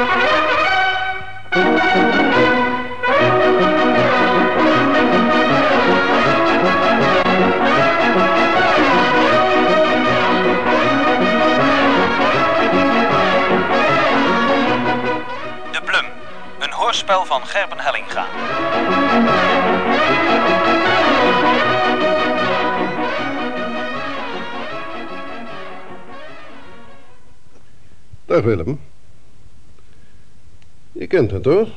De Blum, een hoorspel van Gerben Hellinga. Dag. Kent het hoor,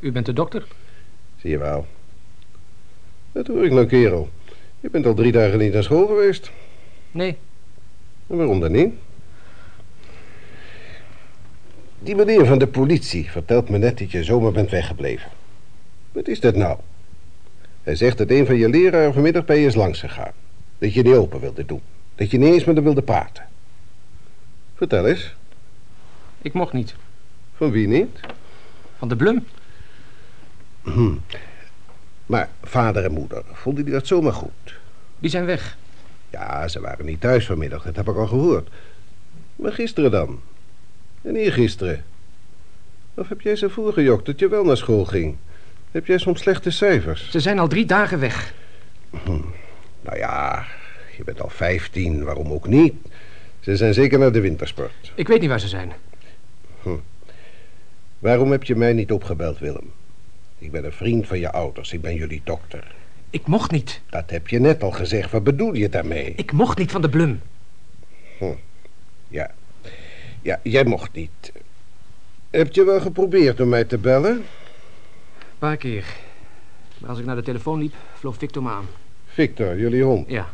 U bent de dokter? zie je wel. Dat hoor ik nou kerel. Je bent al drie dagen niet naar school geweest. Nee. En waarom dan niet? Die meneer van de politie vertelt me net dat je zomaar bent weggebleven. Wat is dat nou? Hij zegt dat een van je leraren vanmiddag bij je is langs gegaan. Dat je niet open wilde doen. Dat je niet eens met hem wilde praten. Vertel eens, Ik mocht niet. Van wie niet? Van de Blum? Maar vader en moeder, vonden die dat zomaar goed? Die zijn weg. Ja, ze waren niet thuis vanmiddag, dat heb ik al gehoord. Maar gisteren dan? En eergisteren? Of heb jij ze voorgejokt dat je wel naar school ging? Heb jij soms slechte cijfers? Ze zijn al drie dagen weg. Nou ja, je bent al vijftien, waarom ook niet? Ze zijn zeker naar de wintersport. Ik weet niet waar ze zijn. Waarom heb je mij niet opgebeld, Willem? Ik ben een vriend van je ouders, ik ben jullie dokter. Ik mocht niet. Dat heb je net al gezegd, wat bedoel je daarmee? Ik mocht niet van de Blum. Ja. Ja, jij mocht niet. Heb je wel geprobeerd om mij te bellen? Een paar keer. Maar als ik naar de telefoon liep, vloog Victor me aan. Victor, jullie hond. Ja.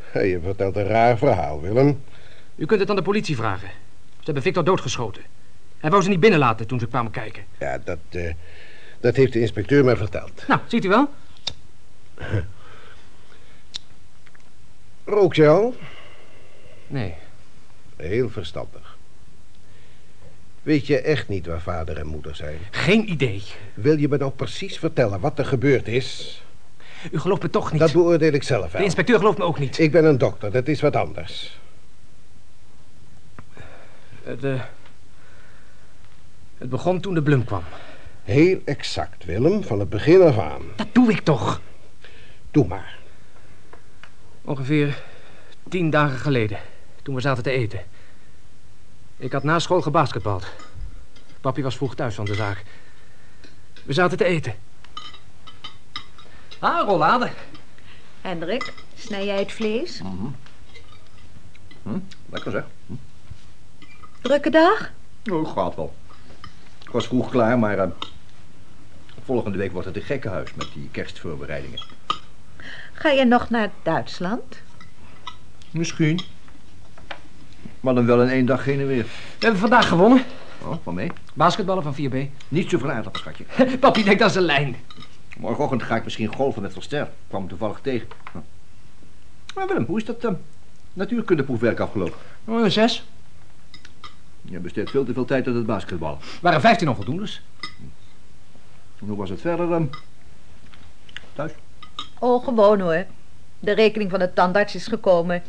Hey, je vertelt een raar verhaal, Willem. U kunt het aan de politie vragen. Ze hebben Victor doodgeschoten. Hij wou ze niet binnenlaten toen ze kwamen kijken. Ja, dat, eh, dat heeft de inspecteur mij verteld. Nou, ziet u wel? Rook je al? Nee. Heel verstandig. Weet je echt niet waar vader en moeder zijn? Geen idee. Wil je me nou precies vertellen wat er gebeurd is? U gelooft me toch niet. Dat beoordeel ik zelf De wel. inspecteur gelooft me ook niet. Ik ben een dokter, dat is wat anders. Eh, het begon toen de Blum kwam. Heel exact, Willem, van het begin af aan. Dat doe ik toch. Doe maar. Ongeveer tien dagen geleden, toen we zaten te eten. Ik had na school gebasketbald. Papi was vroeg thuis van de zaak. We zaten te eten. Ah, rollade. Hendrik, snij jij het vlees? Lekker zeg. Drukke dag? Oh, gaat wel. Ik was vroeg klaar, maar eh, volgende week wordt het een gekkenhuis met die kerstvoorbereidingen. Ga je nog naar Duitsland? Misschien. Maar dan wel in één dag heen en weer. We hebben vandaag gewonnen. Oh, van mee? Basketballen van 4B. Niet zo verraderlijk, schatje. Papi denkt dat is een lijn. Morgenochtend ga ik misschien golven met Verster. Kwam hem toevallig tegen. Hm. Maar Willem, hoe is dat uh, natuurkundeproefwerk afgelopen? Oh, een zes. Je besteedt veel te veel tijd aan het basketbal. waren 15 onvoldoendes. En hoe was het verder? eh, thuis? Oh, gewoon hoor. De rekening van de tandarts is gekomen.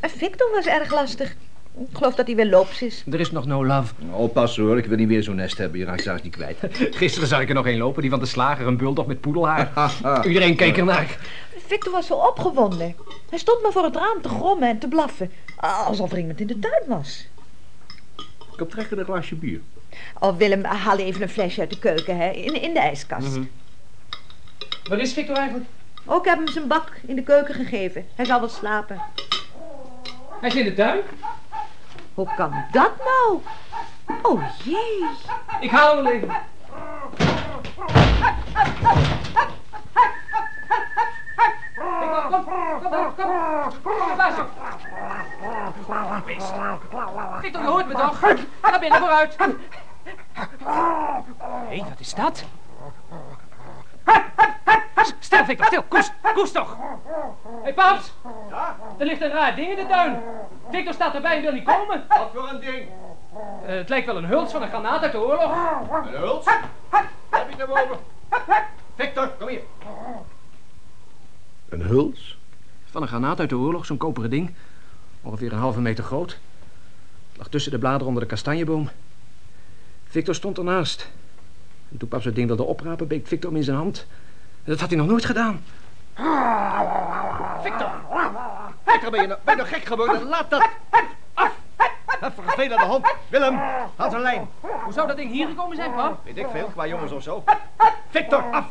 En Victor was erg lastig. Ik geloof dat hij weer loops is. Er is nog no love. Oppassen hoor, ik wil niet weer zo'n nest hebben. Je raakt zelfs niet kwijt. Gisteren zag ik er nog een lopen, die van de slager, een bulldog met poedelhaar. Iedereen keek ernaar. Victor was zo opgewonden. Hij stond maar voor het raam te grommen en te blaffen. Alsof er iemand in de tuin was. Ik heb trek in een glaasje bier. Oh, Willem, haal even een flesje uit de keuken, hè. In, in de ijskast. Waar is Victor eigenlijk? Ook heb hem zijn bak in de keuken gegeven. Hij zal wel slapen. Hij is in de tuin. Hoe kan dat nou? Oh jee. Ik haal hem even. Kom, kom. Kom. Victor, je hoort me toch? Ga naar binnen, vooruit. Hé, wat is dat? Stil, Victor, stil. Koest, koest toch. Hé, hey, Paps. Er ligt een raar ding in de tuin. Victor staat erbij en wil niet komen. Wat voor een ding? Eh, het lijkt wel een huls van een granaat uit de oorlog. Een huls? Heb je naar boven? Victor, kom hier. Een huls? Van een granaat uit de oorlog, zo'n koperen ding. Ongeveer een halve meter groot. lag tussen de bladeren onder de kastanjeboom. Victor stond ernaast. En toen pap zo'n ding wilde oprapen, beet Victor hem in zijn hand. En dat had hij nog nooit gedaan. Victor! Victor, ben je nou, ben je nou gek geworden? Laat dat! Af! Vervelende hand. Willem, haal zijn lijn. Hoe zou dat ding hier gekomen zijn, pap? Weet ik veel, qua jongens of zo. Victor, af!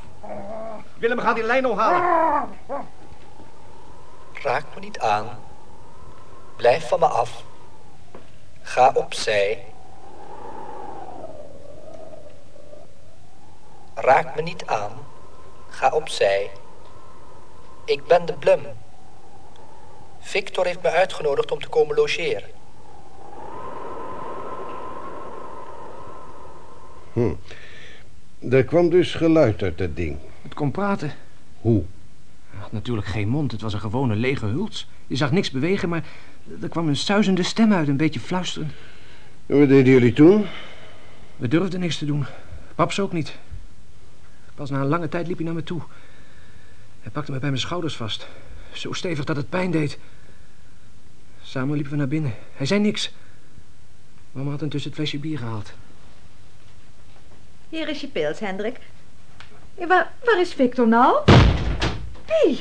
Willem, ga die lijn ophalen. Raak me niet aan. Blijf van me af. Ga opzij. Raak me niet aan. Ga opzij. Ik ben de Blum. Victor heeft me uitgenodigd om te komen logeren. Er kwam dus geluid uit dat ding. Het kon praten. Hoe? Hij had natuurlijk geen mond. Het was een gewone lege huls. Je zag niks bewegen, maar er kwam een suizende stem uit, een beetje fluisterend. En wat deden jullie toen? We durfden niks te doen. Paps ook niet. Pas na een lange tijd liep hij naar me toe. Hij pakte me bij mijn schouders vast. Zo stevig dat het pijn deed. Samen liepen we naar binnen. Hij zei niks. Mama had intussen het flesje bier gehaald. Hier is je pils, Hendrik. Ja, waar, waar is Victor nou? Hé, hey,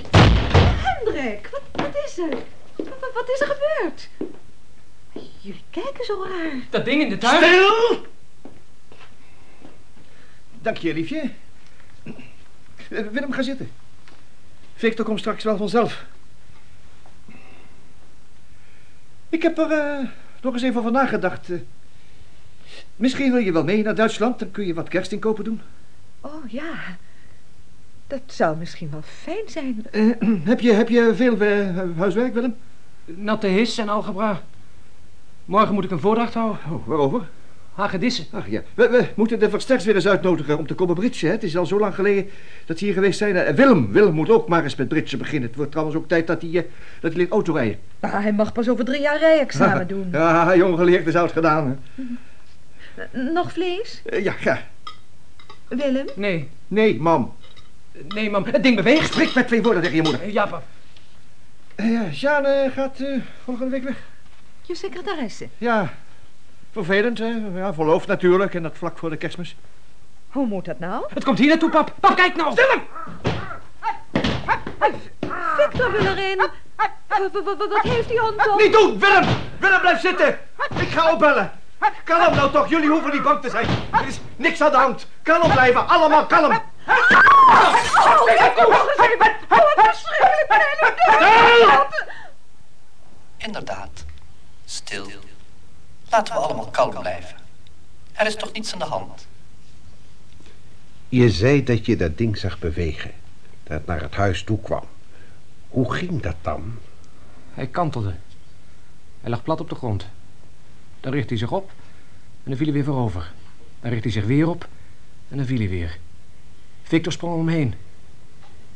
Hendrik, wat, wat is er? Wat, wat is er gebeurd? Jullie kijken zo raar. Dat ding in de tuin? Stil! Dank je, liefje. Willem, ga zitten. Victor komt straks wel vanzelf. Ik heb er eh, nog eens even over nagedacht. eh. Misschien wil je wel mee naar Duitsland, dan kun je wat kerstinkopen doen. Oh ja, dat zou misschien wel fijn zijn. Eh, heb, je, heb je veel eh, huiswerk, Willem? Natte his en algebra. Morgen moet ik een voordracht houden. Oh, waarover? Hagedissen. Ach ja, we, we moeten de versterks weer eens uitnodigen om te komen britsen. Hè? Het is al zo lang geleden dat ze hier geweest zijn. En Willem, Willem moet ook maar eens met britsen beginnen. Het wordt trouwens ook tijd dat hij, eh, dat hij leert autorijden. Maar hij mag pas over drie jaar rijexamen doen. Ja, jong geleerd is oud gedaan. Hè? Nog vlees? Eh, ja, ja. Willem? Nee, Nee, mam. nee, mam. Het ding beweegt. Spreek met twee woorden tegen je moeder. Ja, pap. Eh, ja, Sjaan eh, gaat eh, volgende week weg. Je secretaresse. Ja, vervelend, hè. Ja, verloofd natuurlijk en dat vlak voor de kerstmis. Hoe moet dat nou? Het komt hier naartoe, pap. Pap, kijk nou. Stil Victor wil erin. Wat heeft die hond toch? Niet doen, Willem! Willem, blijf zitten! Ik ga opbellen. Kalm nou toch, jullie hoeven niet bang te zijn. Er is niks aan de hand. Kalm blijven, allemaal kalm. Oh. Inderdaad. Stil. Laten we allemaal kalm blijven. Er is toch niets aan de hand? Je zei dat je dat ding zag bewegen. Dat het naar het huis toe kwam. Hoe ging dat dan? Hij kantelde. Hij lag plat op de grond. Dan richtte hij zich op en dan viel hij weer voorover. Dan richtte hij zich weer op en dan viel hij weer. Victor sprong om hem heen.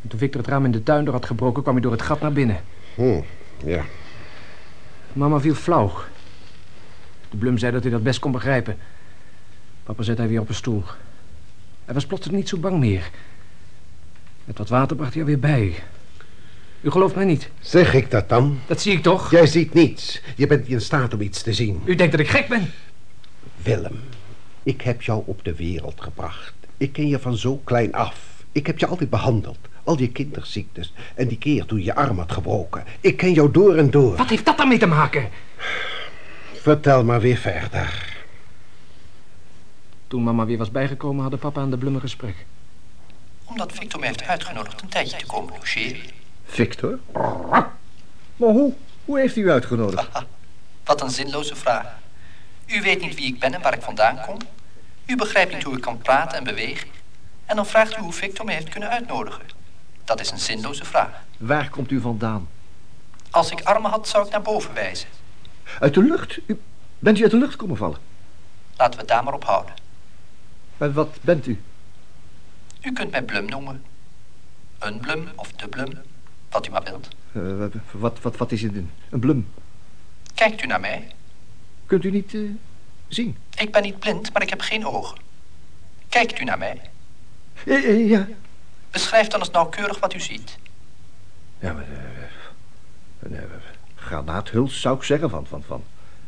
En toen Victor het raam in de tuin door had gebroken, kwam hij door het gat naar binnen. Hm, ja. Mama viel flauw. De Blum zei dat hij dat best kon begrijpen. Papa zette hij weer op een stoel. Hij was plotseling niet zo bang meer. Met wat water bracht hij er weer bij. U gelooft mij niet. Zeg ik dat dan? Dat zie ik toch? Jij ziet niets. Je bent niet in staat om iets te zien. U denkt dat ik gek ben. Willem, ik heb jou op de wereld gebracht. Ik ken je van zo klein af. Ik heb je altijd behandeld. Al je kinderziektes. En die keer toen je arm had gebroken. Ik ken jou door en door. Wat heeft dat daarmee te maken? Vertel maar weer verder. Toen mama weer was bijgekomen, hadden papa en de Blum een gesprek. Omdat Victor mij heeft uitgenodigd een tijdje te komen logeren. Victor? Maar hoe? Hoe heeft u uitgenodigd? Wat een zinloze vraag. U weet niet wie ik ben en waar ik vandaan kom. U begrijpt niet hoe ik kan praten en bewegen. En dan vraagt u hoe Victor mij heeft kunnen uitnodigen. Dat is een zinloze vraag. Waar komt u vandaan? Als ik armen had, zou ik naar boven wijzen. Uit de lucht? U, bent u uit de lucht komen vallen? Laten we het daar maar op houden. En wat bent u? U kunt mij Blum noemen. Een Blum of de Blum, wat u maar wilt. Eh, wat, wat, wat is het? Een, een blum? Kijkt u naar mij. Kunt u niet eh, zien? Ik ben niet blind, maar ik heb geen ogen. Kijkt u naar mij. Eh, ja. Beschrijf dan eens nauwkeurig wat u ziet. Ja, maar... eh, een eh, granaathuls zou ik zeggen van, van, van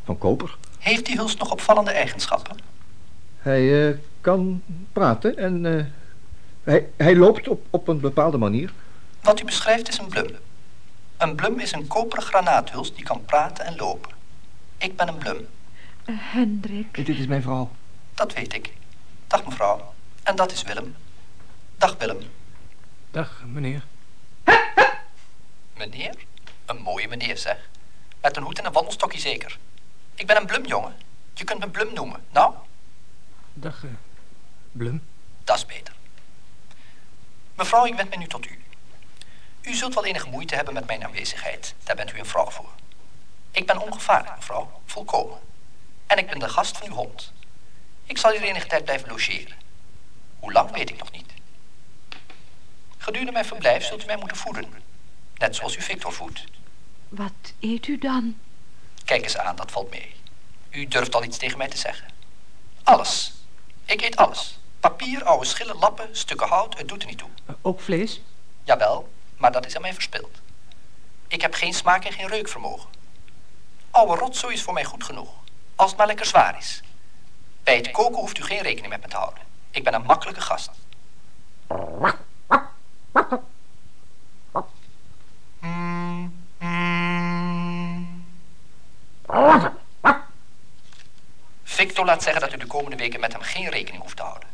van koper. Heeft die huls nog opvallende eigenschappen? Hij kan praten en hij, hij loopt op, op een bepaalde manier. Wat u beschrijft is een blum. Een blum is een koperen granaathuls die kan praten en lopen. Ik ben een blum, Hendrik. Dit is mijn vrouw. dat weet ik. Dag mevrouw. En dat is Willem. Dag Willem. Dag, meneer. Meneer? Een mooie meneer zeg. Met een hoed en een wandelstokje zeker. Ik ben een blum jongen. Je kunt me blum noemen. Nou, Dag, eh, Blum. dat is beter. Mevrouw, ik wend mij nu tot u. U zult wel enige moeite hebben met mijn aanwezigheid. Daar bent u een vrouw voor. Ik ben ongevaarlijk, mevrouw. Volkomen. En ik ben de gast van uw hond. Ik zal hier enige tijd blijven logeren. Hoe lang weet ik nog niet. Gedurende mijn verblijf zult u mij moeten voeden. Net zoals u Victor voedt. Wat eet u dan? Kijk eens aan, dat valt mee. U durft al iets tegen mij te zeggen. Alles. Ik eet alles. Papier, oude schillen, lappen, stukken hout, het doet er niet toe. Eh, ook vlees? Jawel, maar dat is aan mij verspild. Ik heb geen smaak en geen reukvermogen. Oude rotzooi is voor mij goed genoeg. Als het maar lekker zwaar is. Bij het koken hoeft u geen rekening met me te houden. Ik ben een makkelijke gast. Victor laat zeggen dat u de komende weken met hem geen rekening hoeft te houden.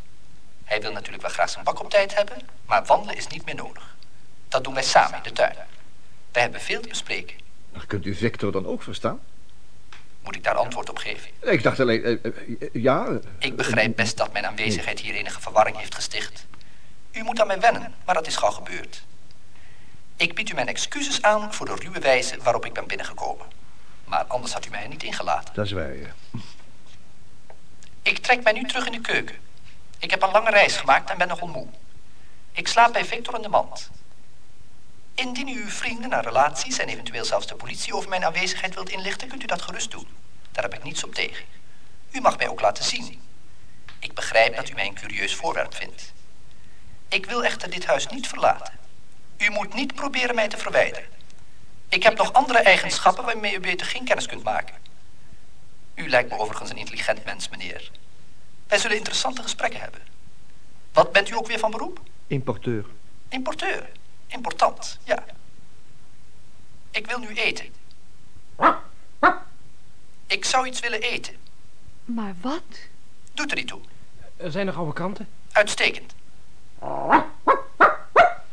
Hij wil natuurlijk wel graag zijn bak op tijd hebben, maar wandelen is niet meer nodig. Dat doen wij samen in de tuin. Wij hebben veel te bespreken. Maar kunt u Victor dan ook verstaan? Moet ik daar antwoord op geven? Ik dacht alleen, eh, eh, ja... eh, Ik begrijp best dat mijn aanwezigheid hier enige verwarring heeft gesticht. U moet aan mij wennen, maar dat is gauw gebeurd. Ik bied u mijn excuses aan voor de ruwe wijze waarop ik ben binnengekomen. Maar anders had u mij niet ingelaten. Dat is waar, ja. Ik trek mij nu terug in de keuken. Ik heb een lange reis gemaakt en ben nogal moe. Ik slaap bij Victor in de mand. Indien u uw vrienden en relaties en eventueel zelfs de politie over mijn aanwezigheid wilt inlichten, kunt u dat gerust doen. Daar heb ik niets op tegen. U mag mij ook laten zien. Ik begrijp dat u mij een curieus voorwerp vindt. Ik wil echter dit huis niet verlaten. U moet niet proberen mij te verwijderen. Ik heb nog andere eigenschappen waarmee u beter geen kennis kunt maken. U lijkt me overigens een intelligent mens, meneer. Wij zullen interessante gesprekken hebben. Wat bent u ook weer van beroep? Importeur. Importeur. Important, ja. Ik wil nu eten. Ik zou iets willen eten. Maar wat? Doet er niet toe. Er zijn nog oude kranten? Uitstekend.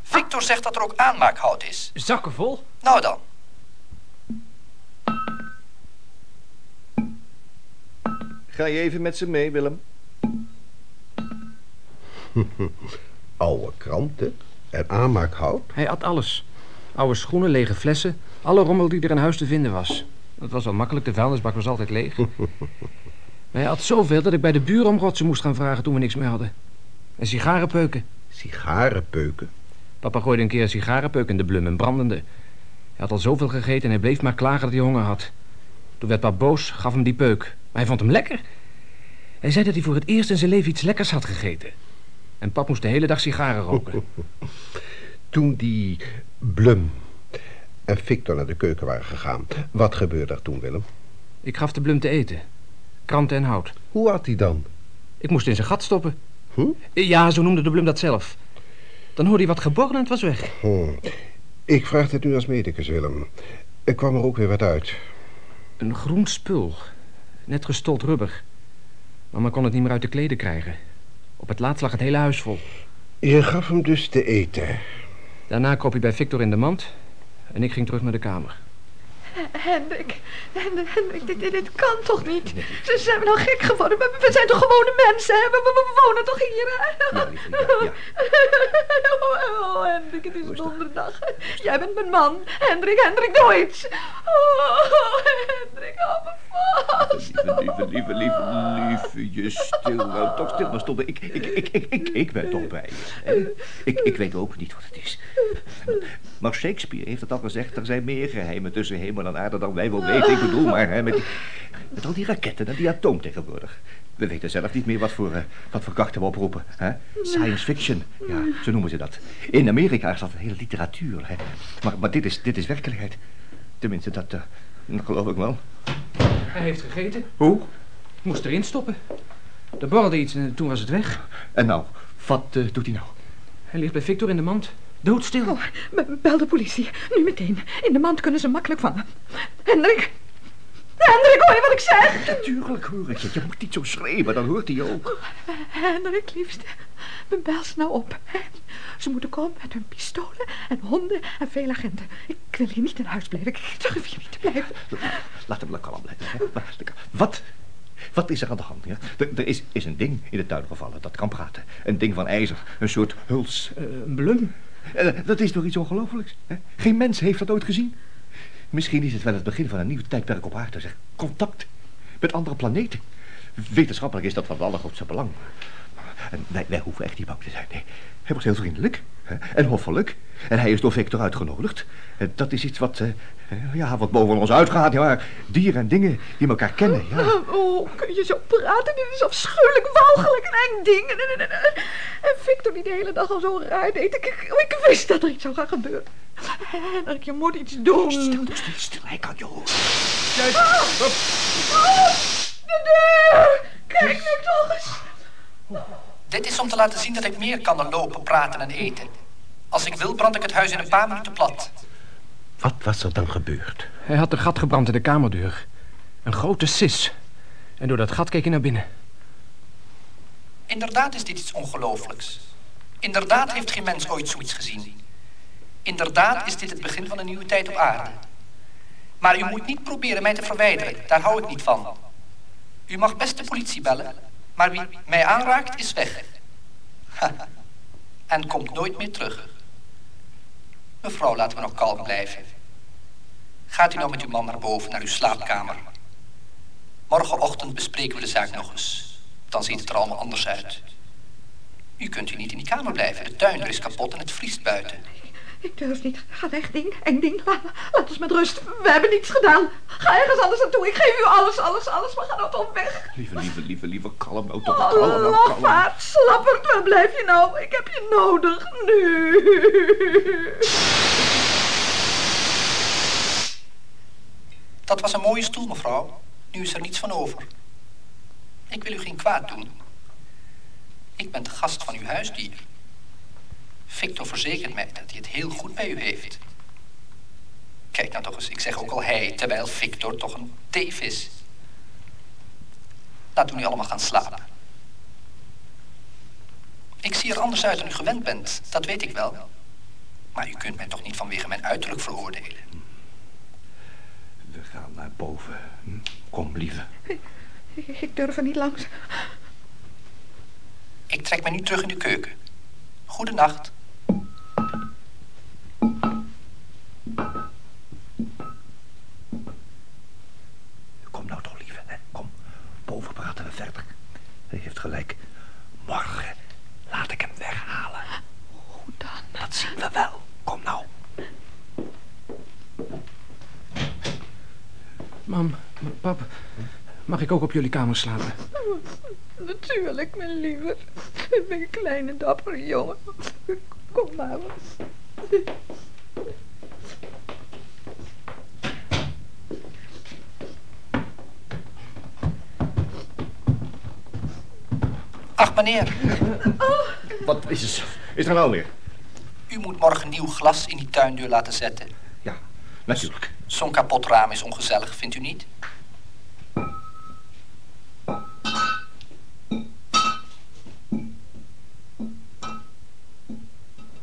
Victor zegt dat er ook aanmaakhout is. Zakken vol? Nou dan. Ga je even met ze mee, Willem? Oude kranten en aanmaakhout. Hij at alles. Oude schoenen, lege flessen. Alle rommel die er in huis te vinden was. Dat was wel makkelijk, de vuilnisbak was altijd leeg. maar hij at zoveel dat ik bij de buren om rotsen moest gaan vragen toen we niks meer hadden. En sigarenpeuken. Sigarenpeuken. Papa gooide een keer een sigarenpeuk in de blum en brandende. Hij had al zoveel gegeten en hij bleef maar klagen dat hij honger had. Toen werd pap boos, gaf hem die peuk. Maar hij vond hem lekker. Hij zei dat hij voor het eerst in zijn leven iets lekkers had gegeten. En pap moest de hele dag sigaren roken. Toen die Blum en Victor naar de keuken waren gegaan. Wat gebeurde er toen, Willem? Ik gaf de blum te eten. Kranten en hout. Hoe had hij dan? Ik moest in zijn gat stoppen. Hm? Ja, zo noemde de blum dat zelf. Dan hoorde hij wat geborgen en het was weg. Hm. Ik vraag dit nu als medicus, Willem. Er kwam er ook weer wat uit. Een groen spul. Net gestold rubber. Mama kon het niet meer uit de kleden krijgen. Op het laatst lag het hele huis vol. Je gaf hem dus te eten. Daarna kroop hij bij Victor in de mand. En ik ging terug naar de kamer. Hendrik, Hendrik, Hendrik, dit, dit, dit kan toch niet? Ze zijn we nou gek geworden? We, we zijn toch gewone mensen, hè? We, we, we wonen toch hier, hè? Ja, lieve, ja, ja. Oh, Hendrik, het is donderdag. Jij bent mijn man. Hendrik, Hendrik, doe iets. Oh, Hendrik, hou me vast. Lieve, lieve, lieve, lieve, lieve, je stil nou, toch stil maar stoppen. Ik, ik, ik, ik, ik, ik ben toch bij je. Ik, ik weet ook niet wat het is. Maar Shakespeare heeft het al gezegd, er zijn meer geheimen tussen hemel en aarde dan wij wel weten. Ik bedoel maar, hè, met, die, met al die raketten en die atoom tegenwoordig. We weten zelf niet meer wat voor, eh, wat voor krachten we oproepen. Hè? Science fiction, ja, zo noemen ze dat. In Amerika is dat een hele literatuur. Hè? Maar, maar dit, is, dit is werkelijkheid. Tenminste, dat, eh, dat geloof ik wel. Hij heeft gegeten. Hoe? Moest erin stoppen. Er borrelde iets en toen was het weg. En nou, wat eh, doet hij nou? Hij ligt bij Victor in de mand. Doodstil. Oh, be- bel de politie. Nu meteen. In de mand kunnen ze makkelijk vangen. Hendrik. Hendrik, hoor je wat ik zeg? Natuurlijk hoor ik je. Je moet niet zo schreeuwen, dan hoort hij je ook. Hendrik, liefste. Bel ze nou op. Ze moeten komen met hun pistolen en honden en veel agenten. Ik wil hier niet in huis blijven. Ik durf hier niet te blijven. Laat hem lekker kalm blijven. hè. Wat? Wat is er aan de hand? Ja? Er, er is, is een ding in de tuin gevallen dat kan praten. Een ding van ijzer. Een soort huls. Eh, een blum. Eh, dat is toch iets ongelooflijks? Geen mens heeft dat ooit gezien. Misschien is het wel het begin van een nieuw tijdperk op aarde. Zeg. Contact met andere planeten. Wetenschappelijk is dat van het allergrootste belang. Wij, hoeven echt niet bang te zijn. Hij was heel vriendelijk en hoffelijk. En hij is door Victor uitgenodigd. En dat is iets wat, eh, eh, ja, wat boven ons uitgaat. Ja, dieren en dingen die elkaar kennen. Ja. Oh, kun je zo praten? Dit is afschuwelijk, walgelijk, een eng ding. En, en, en, en- en Victor die de hele dag al zo raar deed. Ik, ik, wist dat er iets zou gaan gebeuren. Hendrik, je moet iets doen. Stil, stil, stil. Hij kan je horen. De deur! Kijk nu toch eens. Dit is om te laten zien dat ik meer kan dan lopen, praten en eten. Als ik wil, brand ik het huis in een paar minuten plat. Wat was er dan gebeurd? Hij had een gat gebrand in de kamerdeur. Een grote sis. En door dat gat keek hij naar binnen. Inderdaad is dit iets ongelooflijks. Inderdaad heeft geen mens ooit zoiets gezien. Inderdaad is dit het begin van een nieuwe tijd op aarde. Maar u moet niet proberen mij te verwijderen. Daar hou ik niet van. U mag best de politie bellen, maar wie mij aanraakt is weg. En komt nooit meer terug. Mevrouw, laten we nog kalm blijven. Gaat u nou met uw man naar boven, naar uw slaapkamer. Morgenochtend bespreken we de zaak nog eens. Dan ziet het er allemaal anders uit. U kunt u niet in die kamer blijven. De tuindeur is kapot en het vriest buiten. Ik durf niet. Ga weg, ding. Eng ding. Laat, laat ons met rust. We hebben niets gedaan. Ga ergens anders naartoe. Ik geef u alles, alles, alles. Maar ga nou toch weg. Lieve, lieve, lieve, lieve, kalm nou toch. Oh, Kalm nou, kalm. lafaard. Slapperd. Waar blijf je nou? Ik heb je nodig. Nu. Dat was een mooie stoel, mevrouw. Nu is er niets van over. Ik wil u geen kwaad doen. Ik ben de gast van uw huisdier. Victor verzekert mij dat hij het heel goed bij u heeft. Kijk nou toch eens, ik zeg ook al hij, terwijl Victor toch een teef is. Laten we nu allemaal gaan slapen. Ik zie er anders uit dan u gewend bent, dat weet ik wel. Maar u kunt mij toch niet vanwege mijn uiterlijk veroordelen. We gaan naar boven. Hm? Kom, lieve. Ik, ik durf er niet langs. Ik trek mij nu terug in de keuken. Goedenacht. Praten we verder. Hij heeft gelijk. Morgen laat ik hem weghalen. Hoe dan? Dat zien we wel. Kom nou. Mam, pap, mag ik ook op jullie kamer slapen? Natuurlijk, mijn lieve. Ik ben een kleine dappere jongen. Kom maar. Ach, meneer, Wat is er, is er nou weer? u moet morgen nieuw glas in die tuindeur laten zetten. Ja, natuurlijk. Zo'n kapot raam is ongezellig, vindt u niet?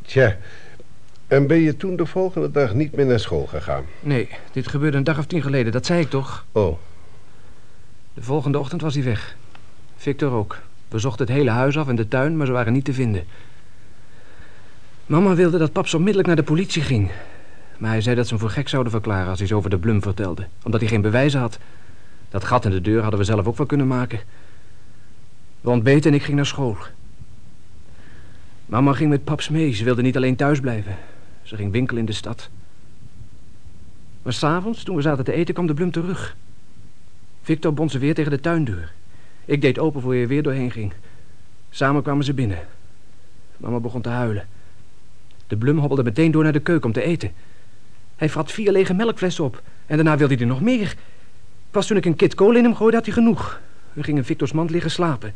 Tja, en ben je toen de volgende dag niet meer naar school gegaan? Nee, dit gebeurde een dag of tien geleden, dat zei ik toch? Oh, De volgende ochtend was hij weg. Victor ook. We zochten het hele huis af en de tuin, maar ze waren niet te vinden. Mama wilde dat pap zo onmiddellijk naar de politie ging. Maar hij zei dat ze hem voor gek zouden verklaren als hij ze over de blum vertelde. Omdat hij geen bewijzen had. Dat gat in de deur hadden we zelf ook wel kunnen maken. We ontbeten en ik ging naar school. Mama ging met paps mee. Ze wilde niet alleen thuis blijven. Ze ging winkelen in de stad. Maar s'avonds, toen we zaten te eten, kwam de blum terug. Victor bond ze weer tegen de tuindeur. Ik deed open voor je weer doorheen ging. Samen kwamen ze binnen. Mama begon te huilen. De blum hobbelde meteen door naar de keuken om te eten. Hij vrat vier lege melkflessen op. En daarna wilde hij er nog meer. Pas toen ik een kit kool in hem gooide, had hij genoeg. We gingen in Victor's mand liggen slapen.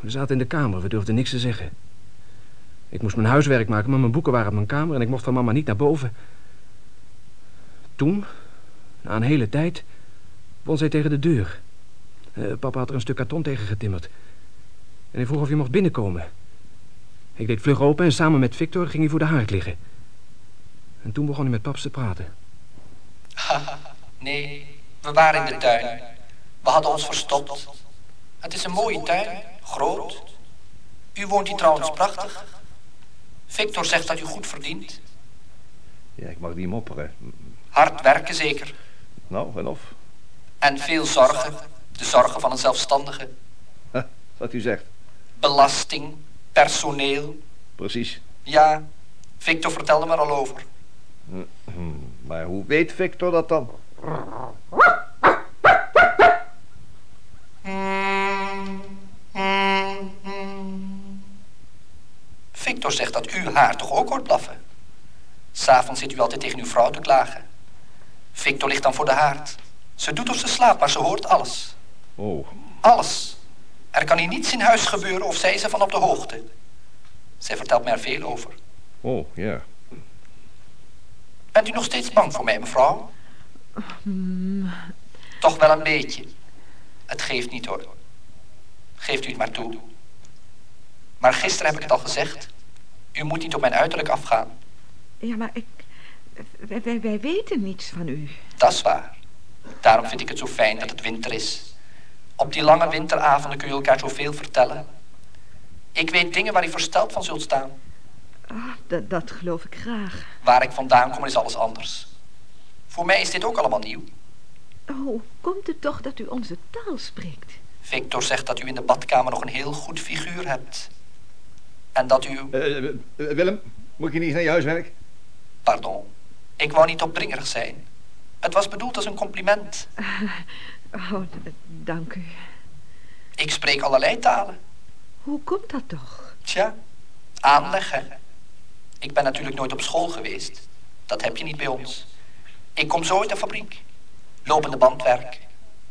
We zaten in de kamer, we durfden niks te zeggen. Ik moest mijn huiswerk maken, maar mijn boeken waren op mijn kamer... en ik mocht van mama niet naar boven. Toen, na een hele tijd, won zij tegen de deur. Eh, papa had er een stuk karton tegen getimmerd. En hij vroeg of je mocht binnenkomen. Ik deed vlug open en samen met Victor ging hij voor de haard liggen. En toen begon hij met paps te praten. Nee, we waren in de tuin. We hadden ons verstopt. Het is een mooie tuin, groot. U woont hier trouwens prachtig. Victor zegt dat u goed verdient. Ja, ik mag niet mopperen. Hard werken zeker. Nou, en of? En veel zorgen. De zorgen van een zelfstandige. Huh, wat u zegt. Belasting, personeel. Precies. Ja, Victor vertelde me er al over. Hm, Maar hoe weet Victor dat dan? Victor zegt dat u haar toch ook hoort blaffen. S'avonds zit u altijd tegen uw vrouw te klagen. Victor ligt dan voor de haard. Ze doet of ze slaapt, maar ze hoort alles. Oh, Alles. Er kan hier niets in huis gebeuren of zij is ervan op de hoogte. Zij vertelt mij er veel over. oh, ja. Bent u nog steeds bang voor mij, mevrouw? Toch wel een beetje. Het geeft niet hoor. Geeft u het maar toe. Maar gisteren heb ik het al gezegd. U moet niet op mijn uiterlijk afgaan. Ja, maar ik... Wij, wij, wij weten niets van u. Dat is waar. Daarom vind ik het zo fijn dat het winter is. Op die lange winteravonden kun je elkaar zoveel vertellen. Ik weet dingen waar u versteld van zult staan. Ah, dat, dat geloof ik graag. Waar ik vandaan kom is alles anders. Voor mij is dit ook allemaal nieuw. Hoe komt het toch dat u onze taal spreekt? Victor zegt dat u in de badkamer nog een heel goed figuur hebt. En dat u... Eh, eh, Willem, moet je niet naar je huiswerk? Pardon. Ik wou niet opdringerig zijn. Het was bedoeld als een compliment. Oh, dank u. Ik spreek allerlei talen. Hoe komt dat toch? Tja, aanleggen. Ik ben natuurlijk nooit op school geweest. Dat heb je niet bij ons. Ik kom zo uit de fabriek. Lopende bandwerk.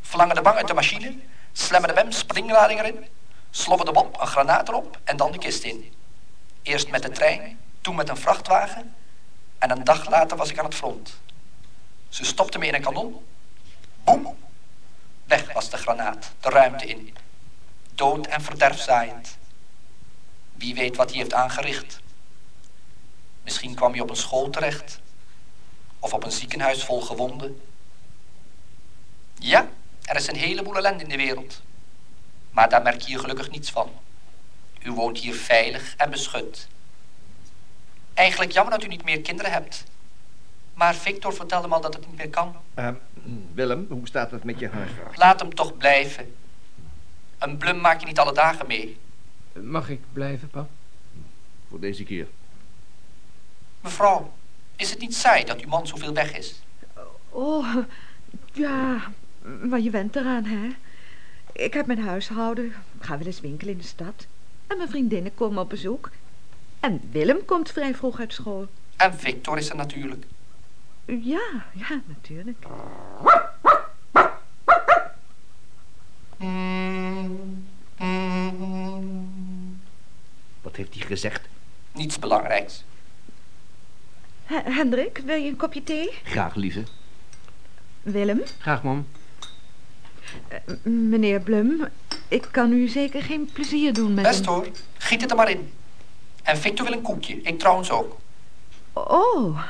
Verlangen de bang uit de machine. Slemmen de bem, springlading erin. Sloffen de bob, een granaat erop en dan de kist in. Eerst met de trein, toen met een vrachtwagen. En een dag later was ik aan het front. Ze stopten me in een kanon. Boem! Weg was de granaat, de ruimte in. Dood en verderf zaaiend. Wie weet wat hij heeft aangericht. Misschien kwam hij op een school terecht. Of op een ziekenhuis vol gewonden. Ja, er is een heleboel ellende in de wereld. Maar daar merk je hier gelukkig niets van. U woont hier veilig en beschut. Eigenlijk jammer dat u niet meer kinderen hebt. Maar Victor vertelde me al dat het niet meer kan. Eh, Willem, hoe staat het met je huiswerk? Laat hem toch blijven. Een blum maak je niet alle dagen mee. Mag ik blijven, pap? Voor deze keer. Mevrouw, is het niet saai dat uw man zoveel weg is? Oh, ja, maar je went eraan, hè? Ik heb mijn huishouden, ga wel eens winkelen in de stad. En mijn vriendinnen komen op bezoek. En Willem komt vrij vroeg uit school. En Victor is er natuurlijk. Ja, ja, natuurlijk. Wat heeft hij gezegd? Niets belangrijks. H- Hendrik, wil je een kopje thee? Graag, lieve. Willem, Graag, mam. m- meneer Blum, ik kan u zeker geen plezier doen met Best een... hoor, giet het er maar in. En Victor wil een koekje, ik trouwens ook. Oh,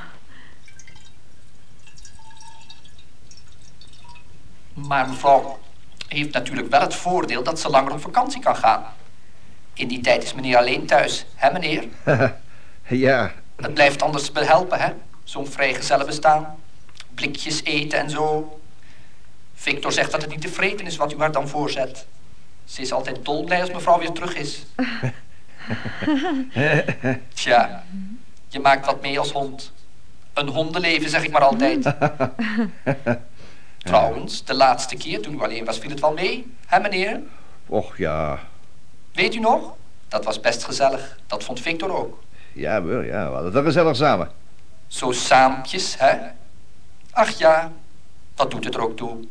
Maar mevrouw heeft natuurlijk wel het voordeel dat ze langer op vakantie kan gaan. In die tijd is meneer alleen thuis, hè meneer? ja, Het blijft anders behelpen, hè? Zo'n vrijgezellen bestaan. Blikjes eten en zo. Victor zegt dat het niet tevreden is wat u haar dan voorzet. Ze is altijd dolblij als mevrouw weer terug is. Tja, je maakt wat mee als hond. Een hondenleven, zeg ik maar altijd. Trouwens, de laatste keer toen u alleen was, viel het wel mee, hè meneer? och ja. Weet u nog? Dat was best gezellig. Dat vond Victor ook. Ja, wel, ja, we hadden het wel gezellig samen. Zo saampjes, hè? Ach ja, Wat doet het er ook toe?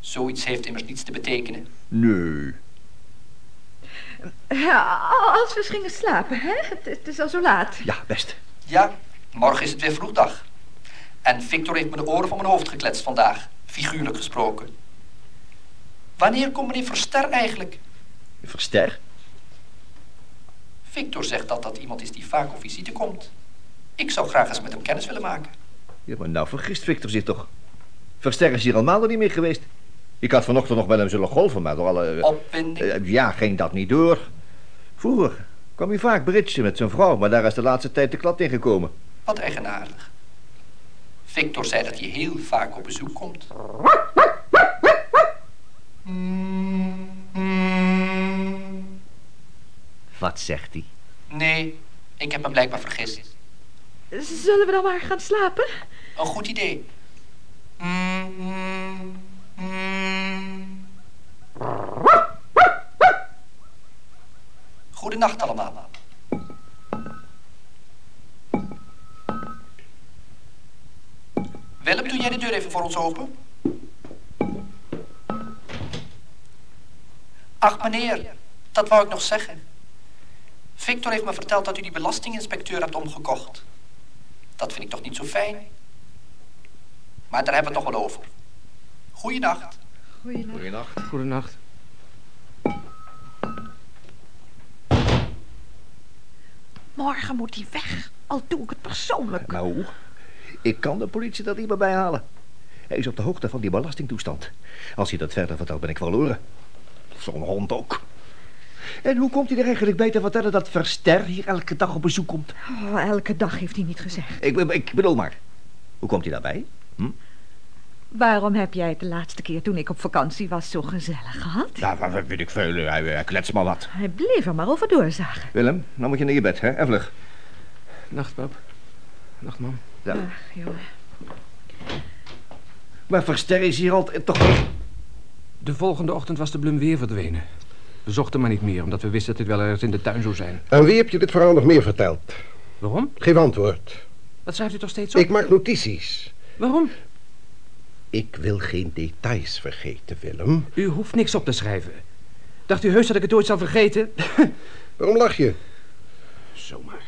Zoiets heeft immers niets te betekenen. Nee. Ja, als we eens gingen slapen, hè? Het, het is al zo laat. Ja, best. Ja, morgen is het weer vroegdag. En Victor heeft me de oren van mijn hoofd gekletst vandaag, figuurlijk gesproken. Wanneer komt meneer Verster eigenlijk? Verster? Victor zegt dat dat iemand is die vaak op visite komt. Ik zou graag eens met hem kennis willen maken. Ja, maar nou vergist Victor zich toch. Verster is hier al maanden niet meer geweest. Ik had vanochtend nog met hem zullen golven, maar door alle... Opwinding. Eh, ja, ging dat niet door. Vroeger kwam hij vaak britsen met zijn vrouw, maar daar is de laatste tijd de klad in gekomen. Wat eigenaardig. Victor zei dat hij heel vaak op bezoek komt. Wat zegt hij? Nee, ik heb me blijkbaar vergist. Zullen we dan maar gaan slapen? Een goed idee. Goedenacht allemaal. Willem, doe jij de deur even voor ons open? Ach, meneer, dat wou ik nog zeggen. Victor heeft me verteld dat u die belastinginspecteur hebt omgekocht. Dat vind ik toch niet zo fijn? Maar daar hebben we het nog wel over. Goeienacht. Goeienacht. Goedenacht. Goedenacht. Morgen moet hij weg. Al doe ik het persoonlijk. Hoe? Ik kan de politie dat niet meer bijhalen. Hij is op de hoogte van die belastingtoestand. Als hij dat verder vertelt, ben ik verloren. Zo'n hond ook. En hoe komt hij er eigenlijk bij te vertellen dat Verster hier elke dag op bezoek komt? Oh, elke dag heeft hij niet gezegd. Ik, ik bedoel maar, hoe komt hij daarbij? Hm? Waarom heb jij het de laatste keer toen ik op vakantie was zo gezellig gehad? Nou, wat weet ik veel, hij, hij klets maar wat. Hij bleef er maar over doorzagen. Willem, nou moet je naar je bed, hè? En vlug. Nacht, pap. Nacht, mam. Ja. Ach, jongen. Maar Verster is hier altijd toch... De volgende ochtend was de blum weer verdwenen. We zochten maar niet meer, omdat we wisten dat dit wel ergens in de tuin zou zijn. Aan wie heb je dit verhaal nog meer verteld? Waarom? Geef antwoord. Dat schrijft u toch steeds op? Ik maak notities. Waarom? Ik wil geen details vergeten, Willem. U hoeft niks op te schrijven. Dacht u heus dat ik het ooit zou vergeten? Waarom lach je? Zomaar.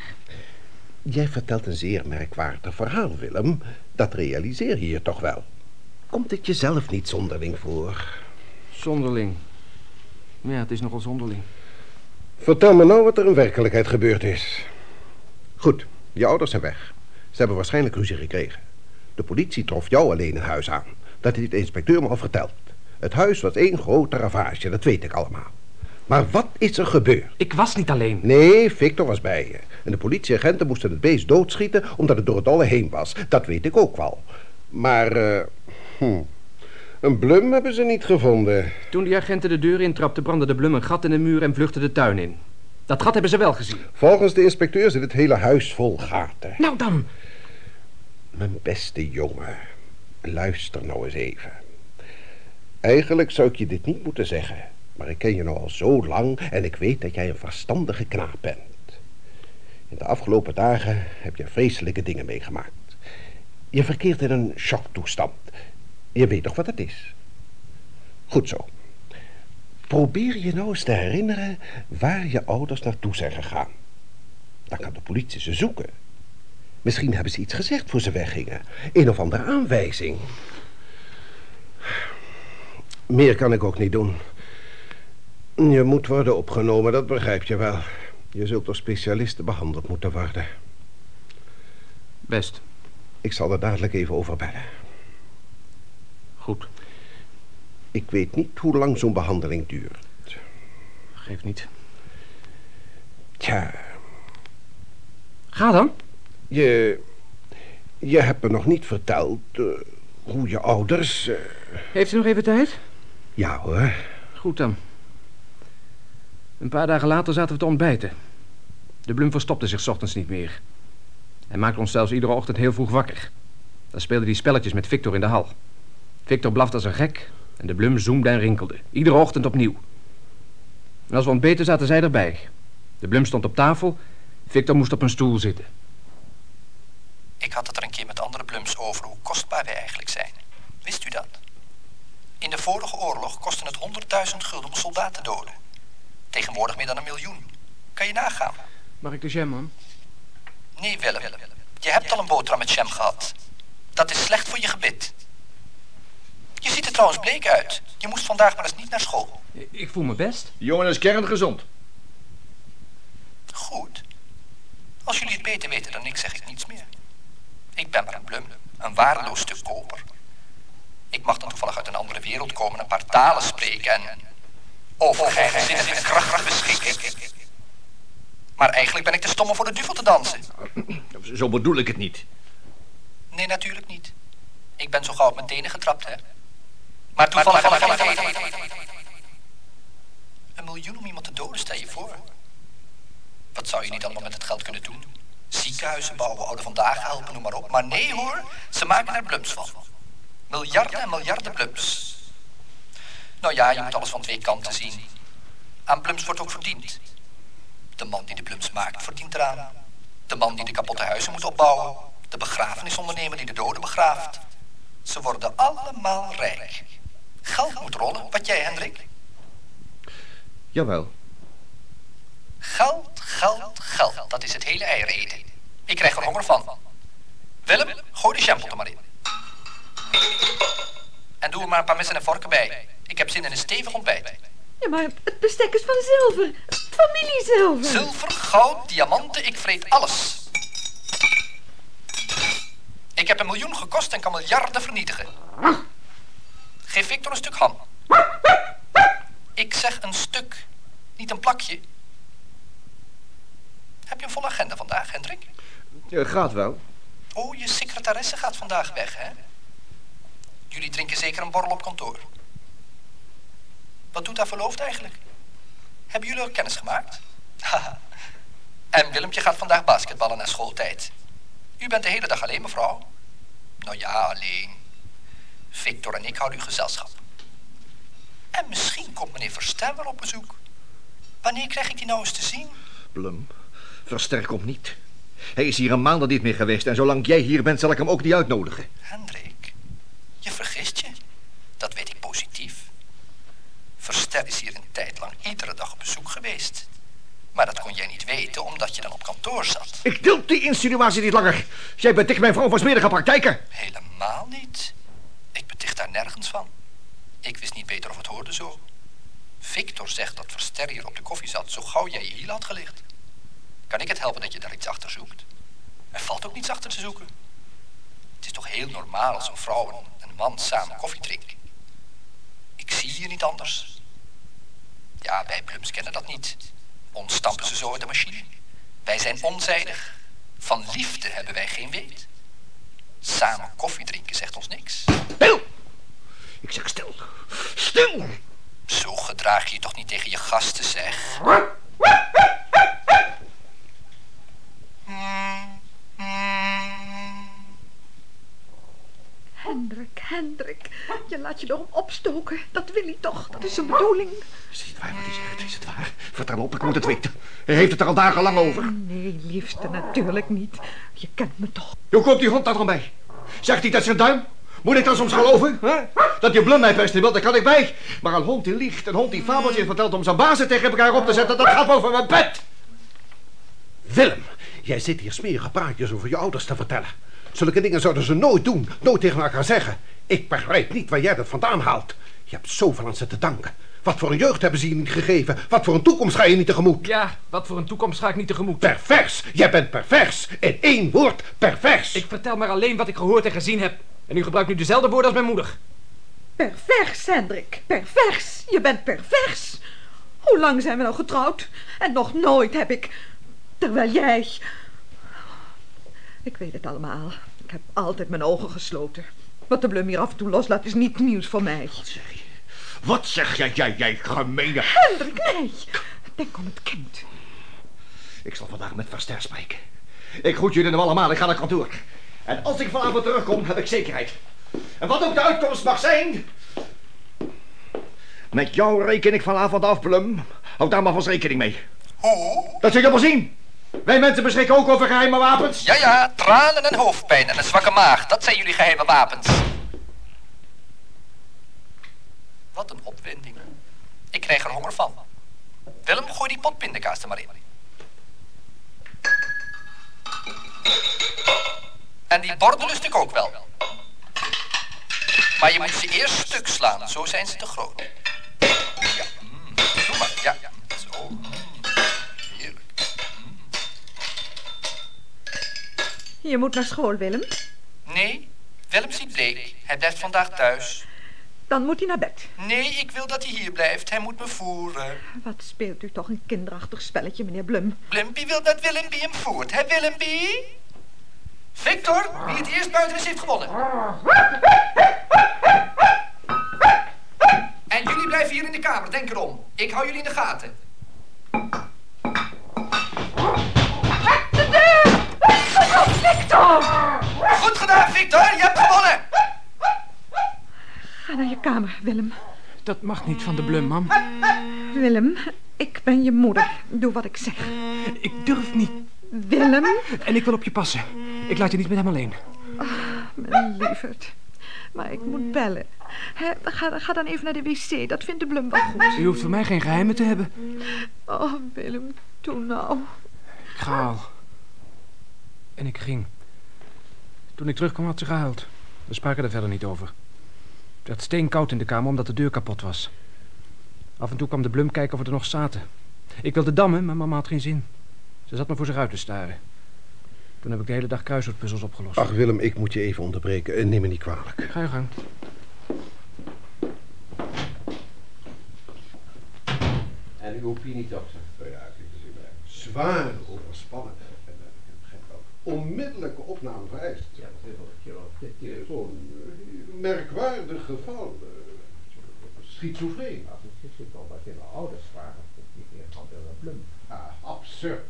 Jij vertelt een zeer merkwaardig verhaal, Willem. Dat realiseer je je toch wel. Komt het jezelf niet zonderling voor? Zonderling. Ja, het is nogal zonderling. Vertel me nou wat er in werkelijkheid gebeurd is. Goed, je ouders zijn weg. Ze hebben waarschijnlijk ruzie gekregen. De politie trof jou alleen in huis aan. Dat heeft de inspecteur me al verteld. Het huis was één grote ravage, dat weet ik allemaal. Maar wat is er gebeurd? Ik was niet alleen. Nee, Victor was bij je. En de politieagenten moesten het beest doodschieten omdat het door het dolle heen was. Dat weet ik ook wel. Maar, eh, hm, een blum hebben ze niet gevonden. Toen die agenten de deur intrapten, brandde de blum een gat in de muur en vluchtte de tuin in. Dat gat hebben ze wel gezien. Volgens de inspecteur zit het hele huis vol gaten. Nou dan. Mijn beste jongen, luister nou eens even. Eigenlijk zou ik je dit niet moeten zeggen, maar ik ken je nou al zo lang en ik weet dat jij een verstandige knaap bent. In de afgelopen dagen heb je vreselijke dingen meegemaakt. Je verkeert in een shocktoestand. Je weet toch wat het is? Goed zo. Probeer je nou eens te herinneren waar je ouders naartoe zijn gegaan. Dan kan de politie ze zoeken. Misschien hebben ze iets gezegd voor ze weggingen. Een of andere aanwijzing. Meer kan ik ook niet doen. Je moet worden opgenomen, dat begrijp je wel. Je zult door specialisten behandeld moeten worden. Best. Ik zal er dadelijk even over bellen. Goed. Ik weet niet hoe lang zo'n behandeling duurt. Geeft niet. Tja, Ga dan. je... Je hebt me nog niet verteld eh, hoe je ouders... eh, Heeft u nog even tijd? Ja hoor. Goed dan. Een paar dagen later zaten we te ontbijten. De blum verstopte zich ochtends niet meer. Hij maakte ons zelfs iedere ochtend heel vroeg wakker. Dan speelde hij spelletjes met Victor in de hal. Victor blafte als een gek en de blum zoemde en rinkelde. Iedere ochtend opnieuw. En als we ontbeten zaten zij erbij. De blum stond op tafel. Victor moest op een stoel zitten. Ik had het er een keer met andere blums over hoe kostbaar wij eigenlijk zijn. Wist u dat? In de vorige oorlog kostte het 100.000 gulden om soldaat te doden. Tegenwoordig meer dan een miljoen. Kan je nagaan? Mag ik de jam, man? Nee, Willem. Je hebt al een boterham met jam gehad. Dat is slecht voor je gebit. Je ziet er trouwens bleek uit. Je moest vandaag maar eens niet naar school. Ik voel me best. De jongen is kerngezond. Goed. Als jullie het beter weten dan ik, zeg ik niets meer. Ik ben maar een blum, een waardeloos stuk koper. Ik mag dan toevallig uit een andere wereld komen, een paar talen spreken en... over geheimzinnige kracht beschikken. Maar eigenlijk ben ik te stomme voor de duvel te dansen. Zo bedoel ik het niet. Nee, natuurlijk niet. Ik ben zo gauw op mijn tenen getrapt, hè. Maar toevallig... Een miljoen om iemand te doden, stel je voor. Wat zou je niet allemaal met het geld kunnen doen? Ziekenhuizen bouwen, oude vandaag helpen, noem maar op. Maar nee hoor, ze maken er blums van. Miljarden en miljarden blums. Nou ja, je moet alles van twee kanten zien. Aan blums wordt ook verdiend. De man die de blums maakt, verdient eraan. De man die de kapotte huizen moet opbouwen. De begrafenisondernemer die de doden begraaft. Ze worden allemaal rijk. Geld moet rollen. Wat jij, Hendrik? Jawel. Geld, geld, geld. Dat is het hele eieren eten. Ik krijg er honger van. Willem, gooi de shampoo er maar in. En doe er maar een paar messen en vorken bij. Ik heb zin in een stevig ontbijt. Ja, maar het bestek is van zilver. Familiezilver. Zilver, goud, diamanten, ik vreet alles. Ik heb een miljoen gekost en kan miljarden vernietigen. Geef Victor een stuk ham. Ik zeg een stuk, niet een plakje. Heb je een volle agenda vandaag, Hendrik? Ja, gaat wel. Oh, je secretaresse gaat vandaag weg, hè? Jullie drinken zeker een borrel op kantoor. Wat doet haar verloofd eigenlijk? Hebben jullie al kennis gemaakt? Haha. en Willempje gaat vandaag basketballen na schooltijd. U bent de hele dag alleen, mevrouw. Nou ja, alleen. Victor en ik houden u gezelschap. En misschien komt meneer Verster wel op bezoek. Wanneer krijg ik die nou eens te zien? Blum, Verster komt niet. Hij is hier een maand niet meer geweest en zolang jij hier bent zal ik hem ook niet uitnodigen. Hendrik, je vergist je. Dat weet ik positief. Verster is hier een tijd lang iedere dag op bezoek geweest. Maar dat kon jij niet weten omdat je dan op kantoor zat. Ik deel die insinuatie niet langer. Jij bent dicht mijn vrouw van smerige praktijken. Helemaal niet. Ik beticht daar nergens van. Ik wist niet beter of het hoorde zo. Victor zegt dat Verster hier op de koffie zat zo gauw jij je hiel had gelicht. Kan ik het helpen dat je daar iets achter zoekt? Er valt ook niets achter te zoeken. Het is toch heel normaal als een vrouw en een man samen koffie drinken. Ik zie hier niet anders. Ja, wij Blums kennen dat niet. Ons stampen ze zo uit de machine. Wij zijn onzijdig. Van liefde hebben wij geen weet. Samen koffie drinken zegt ons niks. Stil! Ik zeg stil. Stil! Zo gedraag je je toch niet tegen je gasten, zeg. Hendrik, Hendrik. Je laat je erom opstoken. Dat wil hij toch. Dat is zijn bedoeling. Is het waar wat hij zegt? Is het waar? Vertel op, ik moet het weten. Hij heeft het er al dagenlang over. Nee, liefste, natuurlijk niet. Je kent me toch. Hoe komt die hond daar dan bij? Zegt hij dat zijn duim? Moet ik dan soms geloven? Hè? Dat je Blum mij pesten wilt, daar kan ik bij. Maar een hond die liegt, een hond die fabeltjes vertelt om zijn bazen tegen elkaar op te zetten, dat gaat boven mijn bed. Willem, jij zit hier smerige praatjes over je ouders te vertellen. Zulke dingen zouden ze nooit doen, nooit tegen elkaar zeggen. Ik begrijp niet waar jij dat vandaan haalt. Je hebt zoveel aan ze te danken. Wat voor een jeugd hebben ze je niet gegeven? Wat voor een toekomst ga je niet tegemoet? Ja, wat voor een toekomst ga ik niet tegemoet. Pervers! Jij bent pervers! In één woord, pervers! Ik vertel maar alleen wat ik gehoord en gezien heb. En u gebruikt nu dezelfde woorden als mijn moeder. Pervers, Hendrik. Pervers. Je bent pervers. Hoe lang zijn we nou getrouwd? En nog nooit heb ik... Terwijl jij... Ik weet het allemaal. Ik heb altijd mijn ogen gesloten. Wat de Blum hier af en toe loslaat is niet nieuws voor mij. Wat zeg je? Wat zeg jij, jij, jij gemene... Hendrik, nee. Denk om het kind. Ik zal vandaag met Verster spreken. Ik groet jullie nog allemaal, ik ga naar kantoor. En als ik vanavond terugkom, heb ik zekerheid. En wat ook de uitkomst mag zijn... Met jou reken ik vanavond af, Blum. Houd daar maar vast rekening mee. Hoe? Dat zul je wel zien. Wij mensen beschikken ook over geheime wapens. Ja, ja, tranen en hoofdpijn en een zwakke maag. Dat zijn jullie geheime wapens. Wat een opwinding. Ik krijg er honger van. Willem, gooi die pot pindakaas er maar in. En die borden lust ik ook wel. Maar je moet ze eerst stuk slaan, zo zijn ze te groot. Ja, mm, doe maar, ja. Zo, mm, heerlijk. Je moet naar school, Willem. Nee, Willem ziet bleek. Hij blijft vandaag thuis. Dan moet hij naar bed. Nee, ik wil dat hij hier blijft. Hij moet me voeren. Wat speelt u toch een kinderachtig spelletje, meneer Blum. Blimpie wil dat Willempie hem voert, hè Willempie? Victor, wie het eerst buiten is, heeft gewonnen. En jullie blijven hier in de kamer, denk erom. Ik hou jullie in de gaten. Goed gedaan, Victor, je hebt gewonnen. Ga naar je kamer, Willem. Dat mag niet van de Blum, mam. Willem, ik ben je moeder. Doe wat ik zeg. Ik durf niet. Willem, En ik wil op je passen. Ik laat je niet met hem alleen. mijn lieverd. Maar ik moet bellen. Hè, ga, ga dan even naar de wc. Dat vindt de Blum wel goed. Je hoeft voor mij geen geheimen te hebben. Oh, Willem, doe nou. Ik ga al. En ik ging. Toen ik terugkwam had ze gehuild. We spraken er verder niet over. Het werd steenkoud in de kamer omdat de deur kapot was. Af en toe kwam de Blum kijken of we er nog zaten. Ik wilde dammen, maar mama had geen zin. Ze zat me voor zich uit te staren. Toen heb ik de hele dag kruiswoordpuzzels opgelost. Ach, Willem, ik moet je even onderbreken. Eh, Neem me niet kwalijk. Ga je gang. En uw opinie, dokter? Nou ja, even. Zwaar overspannen. En eh, ik begrijp wel. Onmiddellijke opname vereist. Ja, dat heeft wel een. Zo'n eh, merkwaardig geval. eh, Schizofreen. Als het is het al dat je wel ouders vragen, of niet meer van de Blum. Ah, absurd.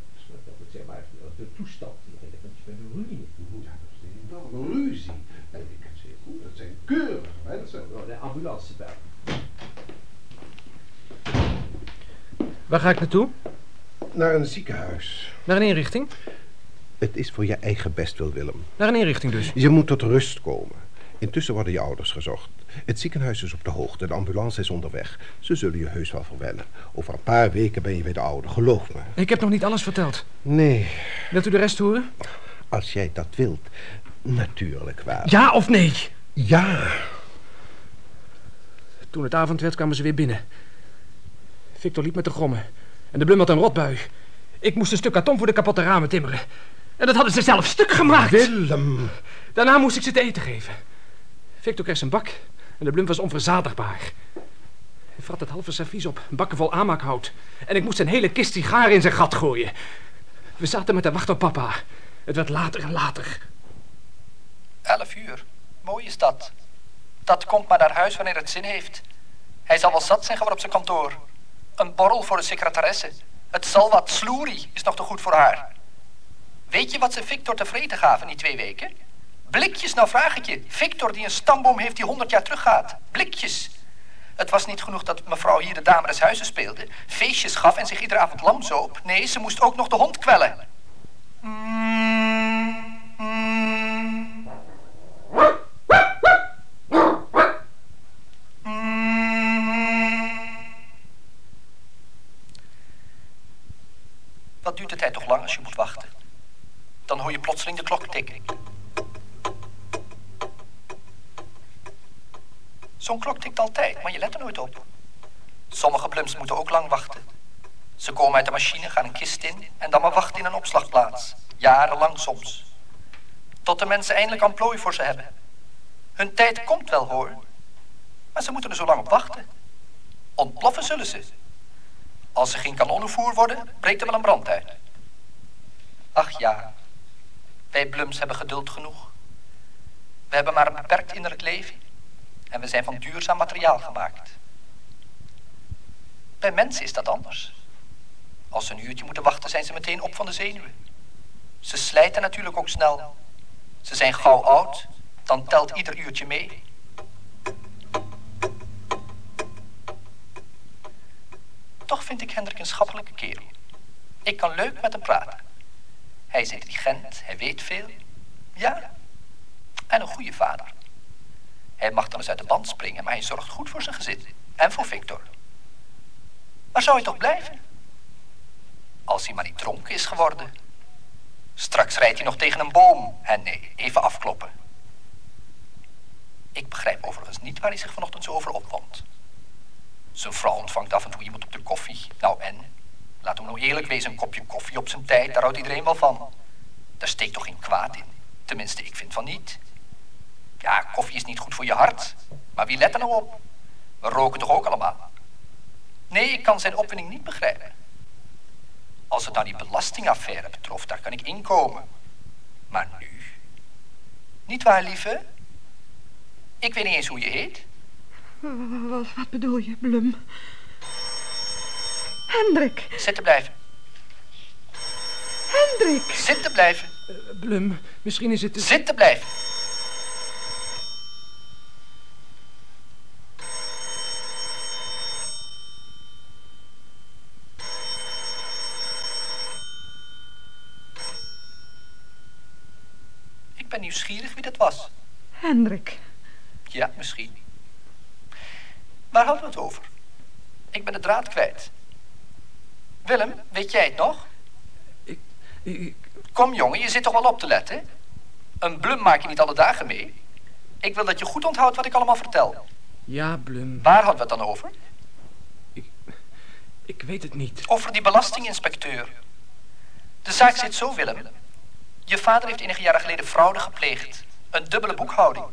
Dat moet zeg maar de toestand hier van van de ruïne. Ja, dat is een enorme ruzie. En ik ken ze heel goed. Dat zijn keurige mensen. Zo, de ambulance bellen. Waar ga ik naartoe? Naar een ziekenhuis. Naar een inrichting? Het is voor je eigen bestwil, Willem. Naar een inrichting dus. Je moet tot rust komen. Intussen worden je ouders gezocht. Het ziekenhuis is op de hoogte, de ambulance is onderweg. Ze zullen je heus wel verwennen. Over een paar weken ben je weer de oude, geloof me. Ik heb nog niet alles verteld. Nee, Wilt u de rest horen? als jij dat wilt. Natuurlijk wel. Ja of nee? Ja. Toen het avond werd, kwamen ze weer binnen. Victor liep met de grommen. En de Blum had een rotbui. Ik moest een stuk karton voor de kapotte ramen timmeren. En dat hadden ze zelf stuk gemaakt. Willem. Daarna moest ik ze te eten geven. Victor kreeg zijn bak en de Blum was onverzadigbaar. Hij vrat het halve servies op, bakken vol aanmaakhout. En ik moest zijn hele kist sigaren in zijn gat gooien. We zaten met te wachten op papa. Het werd later en later. Elf uur. Mooi is dat. Dat komt maar naar huis wanneer het zin heeft. Hij zal wel zat zijn geworden op zijn kantoor. Een borrel voor de secretaresse. Het zal wat sloerie is nog te goed voor haar. Weet je wat ze Victor te vreten gaven die twee weken? Blikjes, nou vraag ik je. Victor die een stamboom heeft die honderd jaar teruggaat. Blikjes. Het was niet genoeg dat mevrouw hier de dame des huizes speelde, feestjes gaf en zich iedere avond lam zoop. Nee, ze moest ook nog de hond kwellen. Wat duurt de tijd toch lang als je moet wachten? Dan hoor je plotseling de klok tikken. Zo'n klok tikt altijd, maar je let er nooit op. Sommige blums moeten ook lang wachten. Ze komen uit de machine, gaan een kist in en dan maar wachten in een opslagplaats. Jarenlang soms. Tot de mensen eindelijk een plooi voor ze hebben. Hun tijd komt wel hoor. Maar ze moeten er zo lang op wachten. Ontploffen zullen ze. Als ze geen kanonnenvoer worden, breekt er wel een brand uit. Ach ja, wij blums hebben geduld genoeg. We hebben maar een beperkt innerlijk leven. En we zijn van duurzaam materiaal gemaakt. Bij mensen is dat anders. Als ze een uurtje moeten wachten, zijn ze meteen op van de zenuwen. Ze slijten natuurlijk ook snel. Ze zijn gauw oud, dan telt ieder uurtje mee. Toch vind ik Hendrik een schappelijke kerel. Ik kan leuk met hem praten. Hij is intelligent, hij weet veel. Ja, en een goede vader. Hij mag dan eens uit de band springen, maar hij zorgt goed voor zijn gezin. En voor Victor. Waar zou hij toch blijven? Als hij maar niet dronken is geworden. Straks rijdt hij nog tegen een boom. En nee, even afkloppen. Ik begrijp overigens niet waar hij zich vanochtend zo over opwond. Zijn vrouw ontvangt af en toe iemand op de koffie. Nou en? Laten we nou eerlijk wezen, een kopje koffie op zijn tijd, daar houdt iedereen wel van. Daar steekt toch geen kwaad in? Tenminste, ik vind van niet. Ja, koffie is niet goed voor je hart. Maar wie let er nou op? We roken toch ook allemaal? Nee, ik kan zijn opwinding niet begrijpen. Als het nou die belastingaffaire betrof, daar kan ik inkomen. Maar nu? Niet waar, lieve? Ik weet niet eens hoe je heet. Wat, wat bedoel je, Blum? Hendrik, Zitten blijven. Hendrik. Zitten blijven. Eh, Blum, misschien is het... Zitten blijven. Ik ben nieuwsgierig wie dat was. Hendrik. Ja, misschien. Waar hadden we het over? Ik ben de draad kwijt. Willem, weet jij het nog? Ik, ik- Kom jongen, je zit toch wel op te letten? Een blum maak je niet alle dagen mee. Ik wil dat je goed onthoudt wat ik allemaal vertel. ja, Blum, Waar hadden we het dan over? ik weet het niet. Over die belastinginspecteur. De zaak zit zo, Willem. Je vader heeft enige jaren geleden fraude gepleegd. Een dubbele boekhouding.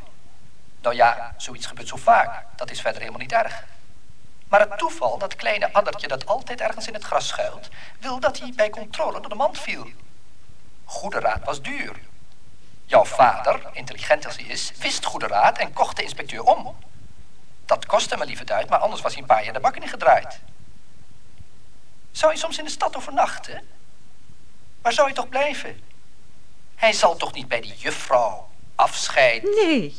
Nou ja, zoiets gebeurt zo vaak. Dat is verder helemaal niet erg. Maar het toeval, dat kleine addertje dat altijd ergens in het gras schuilt... wil dat hij bij controle door de mand viel. Goede raad was duur. Jouw vader, intelligent als hij is, wist goede raad en kocht de inspecteur om. Dat kostte me lieve duit, maar anders was hij een paar jaar de bakken ingedraaid. Zou hij soms in de stad overnachten? Waar zou hij toch blijven? Hij zal toch niet bij die juffrouw afscheid? Nee.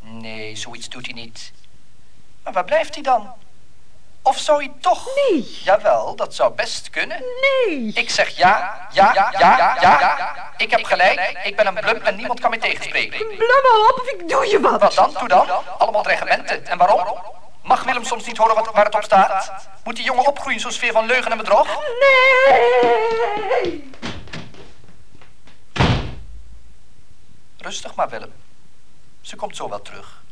Nee, zoiets doet hij niet. Maar waar blijft hij dan? Of zou hij toch... Nee. Jawel, dat zou best kunnen. Nee. Ik zeg ja, ja, ja, ja, ja. Ik heb gelijk, ik ben een blum en niemand kan mij tegenspreken. Blum al op of ik doe je wat. Wat dan, doe dan? Allemaal dreigementen. En waarom? Mag Willem soms niet horen wat, waar het op staat? Moet die jongen opgroeien zo'n sfeer van leugen en bedrog? Nee. Rustig maar, Willem. Ze komt zo wel terug.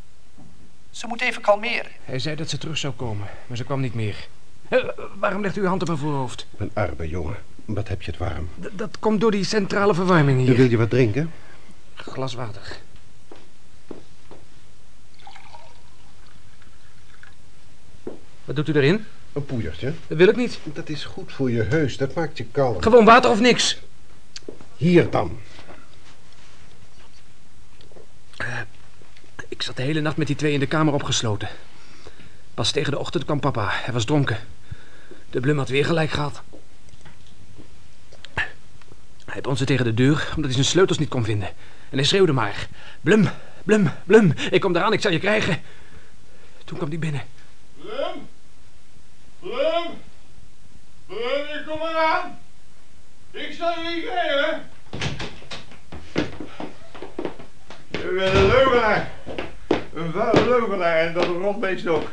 Ze moet even kalmeren. Hij zei dat ze terug zou komen, maar ze kwam niet meer. Eh, waarom legt u uw hand op mijn voorhoofd? Mijn arme jongen, wat heb je het warm. D- dat komt door die centrale verwarming hier. Wil je wat drinken? Glas water. Wat doet u erin? Een poeiertje. Dat wil ik niet. Dat is goed voor je heus, dat maakt je kalm. Gewoon water of niks. Hier dan. Ik zat de hele nacht met die twee in de kamer opgesloten. Pas tegen de ochtend kwam papa. Hij was dronken. De blum had weer gelijk gehad. Hij bonsde tegen de deur omdat hij zijn sleutels niet kon vinden. En hij schreeuwde maar. Blum, blum, blum. Ik kom eraan, ik zal je krijgen. Toen kwam hij binnen. Blum! Blum! Blum, ik kom eraan! Ik zal je krijgen! Een leugenaar! Een vuile leugenaar en dat rondbeest ook.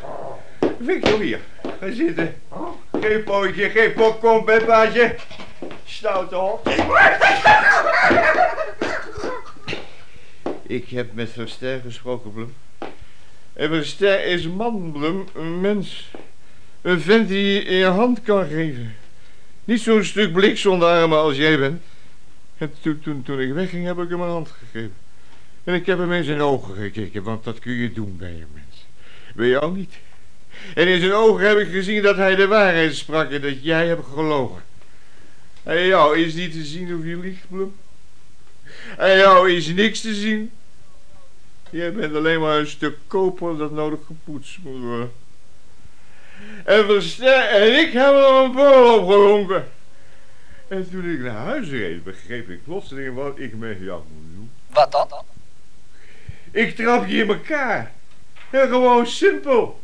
Victor hier, ga zitten. Geen pootje, geen popcorn, Peppaatje. Stoute hond. Ik heb met Verster gesproken, Blum. En Verster is man, Blum, een mens. Een vent die je hand kan geven. Niet zo'n stuk blik zonder armen als jij bent. En toen, toen, toen ik wegging heb ik hem een hand gegeven. En ik heb hem in zijn ogen gekeken, want dat kun je doen bij een mens. Bij jou niet. En in zijn ogen heb ik gezien dat hij de waarheid sprak en dat jij hebt gelogen. En jou is niet te zien of je liegt, Blum. En jou is niks te zien. Jij bent alleen maar een stuk koper dat nodig gepoetst moet worden. En en ik hebben er een borrel opgedronken. En toen ik naar huis reed, begreep ik plotseling wat ik met jou moet doen. Wat dan? Ik trap je in elkaar. Gewoon simpel.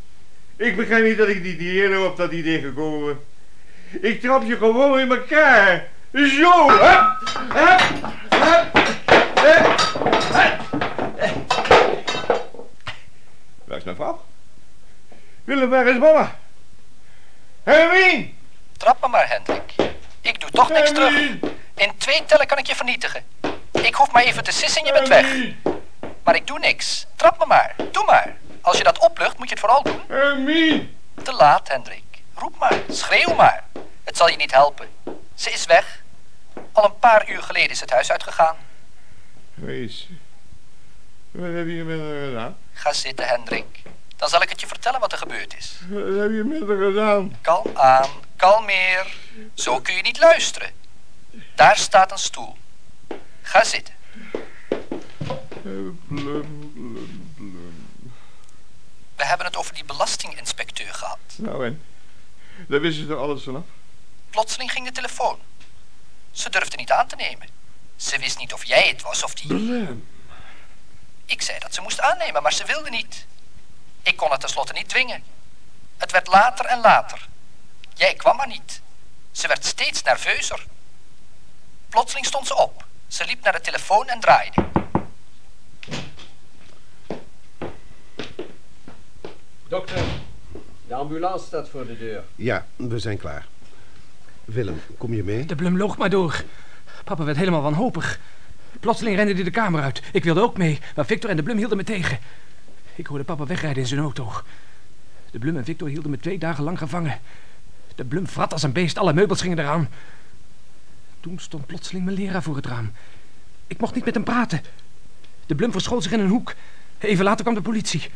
Ik begrijp niet dat ik niet eerder op dat idee gekomen. Ik trap je gewoon in elkaar. Zo. Hup, hup, hup, hup, hup. Waar is mijn vrouw? Willem, waar is mama? Hermine! Trap me maar, Hendrik. Ik doe toch niks terug. In twee tellen kan ik je vernietigen. Ik hoef maar even te sissen en je bent weg. Maar ik doe niks. Trap me maar. Doe maar. Als je dat oplucht, moet je het vooral doen. Hermine! Te laat, Hendrik. Roep maar. Schreeuw maar. Het zal je niet helpen. Ze is weg. Al een paar uur geleden is het huis uitgegaan. Wees. Wat heb je met haar gedaan? Ga zitten, Hendrik. Dan zal ik het je vertellen wat er gebeurd is. Wat heb je met haar gedaan? Kalm aan, kalmeer. Zo kun je niet luisteren. Daar staat een stoel. Ga zitten. Blum, blum, blum. We hebben het over die belastinginspecteur gehad. Nou en? Daar wisten ze er alles vanaf. Plotseling ging de telefoon. Ze durfde niet aan te nemen. Ze wist niet of jij het was of die... Blum. Ik zei dat ze moest aannemen, maar ze wilde niet. Ik kon het tenslotte niet dwingen. Het werd later en later. Jij kwam maar niet. Ze werd steeds nerveuzer. Plotseling stond ze op. Ze liep naar de telefoon en draaide. Dokter, de ambulance staat voor de deur. Ja, we zijn klaar. Willem, kom je mee? De blum loog maar door. Papa werd helemaal wanhopig. Plotseling rende hij de kamer uit. Ik wilde ook mee, maar Victor en de blum hielden me tegen. Ik hoorde papa wegrijden in zijn auto. De blum en Victor hielden me twee dagen lang gevangen. De blum vrat als een beest, alle meubels gingen eraan. Toen stond plotseling mijn leraar voor het raam. Ik mocht niet met hem praten. De blum verschool zich in een hoek. Even later kwam de politie.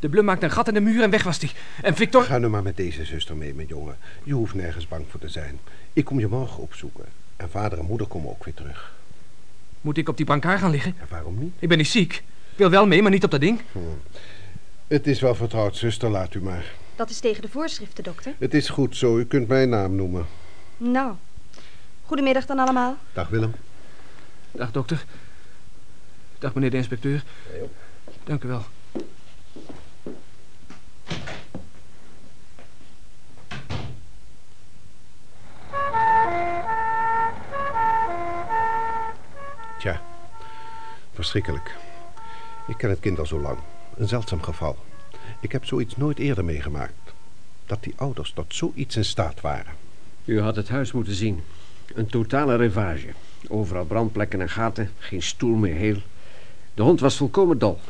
De blum maakte een gat in de muur en weg was hij. En Victor... Ga nu maar met deze zuster mee, mijn jongen. Je hoeft nergens bang voor te zijn. Ik kom je morgen opzoeken. En vader en moeder komen ook weer terug. Moet ik op die brancard gaan liggen? Ja, waarom niet? Ik ben niet ziek. Ik wil wel mee, maar niet op dat ding. Het is wel vertrouwd, zuster, laat u maar. Dat is tegen de voorschriften, dokter. Het is goed zo, u kunt mijn naam noemen. Nou, goedemiddag dan allemaal. Dag Willem. Dag, dokter. Dag, meneer de inspecteur. Dank u wel. Tja, verschrikkelijk. Ik ken het kind al zo lang. Een zeldzaam geval. Ik heb zoiets nooit eerder meegemaakt. Dat die ouders tot zoiets in staat waren. U had het huis moeten zien. Een totale ravage. Overal brandplekken en gaten, geen stoel meer heel. De hond was volkomen dol.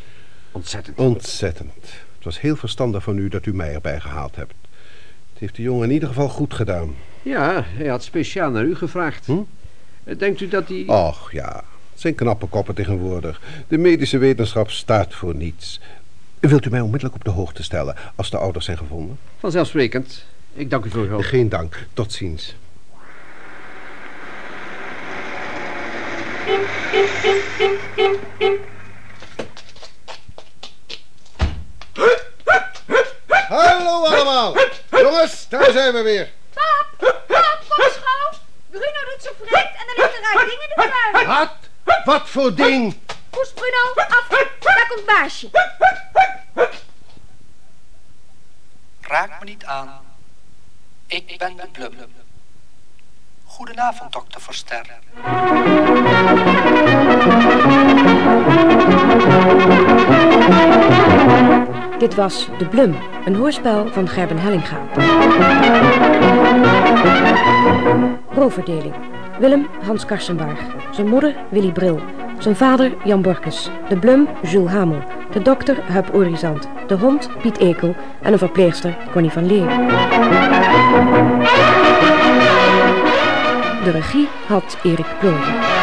Ontzettend. Ontzettend. Het was heel verstandig van u dat u mij erbij gehaald hebt. Het heeft de jongen in ieder geval goed gedaan. Ja, hij had speciaal naar u gevraagd. Hm? Denkt u dat hij... Och ja, zijn knappe koppen tegenwoordig. De medische wetenschap staat voor niets. Wilt u mij onmiddellijk op de hoogte stellen als de ouders zijn gevonden? Vanzelfsprekend. Ik dank u voor uw hulp. Geen dank. Tot ziens. Hallo allemaal. Jongens, daar zijn we weer. Pap, pap, kom eens gauw. Bruno doet zo vreemd en er ligt een raar ding in de tuin. Wat? Wat voor ding? Poes Bruno, af. Daar komt baasje. Raak me niet aan. Ik ben de blub. Goedenavond, dokter Verster. Dit was De Blum, een hoorspel van Gerben Hellinga. Rolverdeling. Willem Hans Karsenbarg. Zijn moeder Willy Bril. Zijn vader Jan Borkes. De Blum Jules Hamel. De dokter Huip Orizant. De hond Piet Ekel. En een verpleegster Connie van Leer. De regie had Erik Plooien.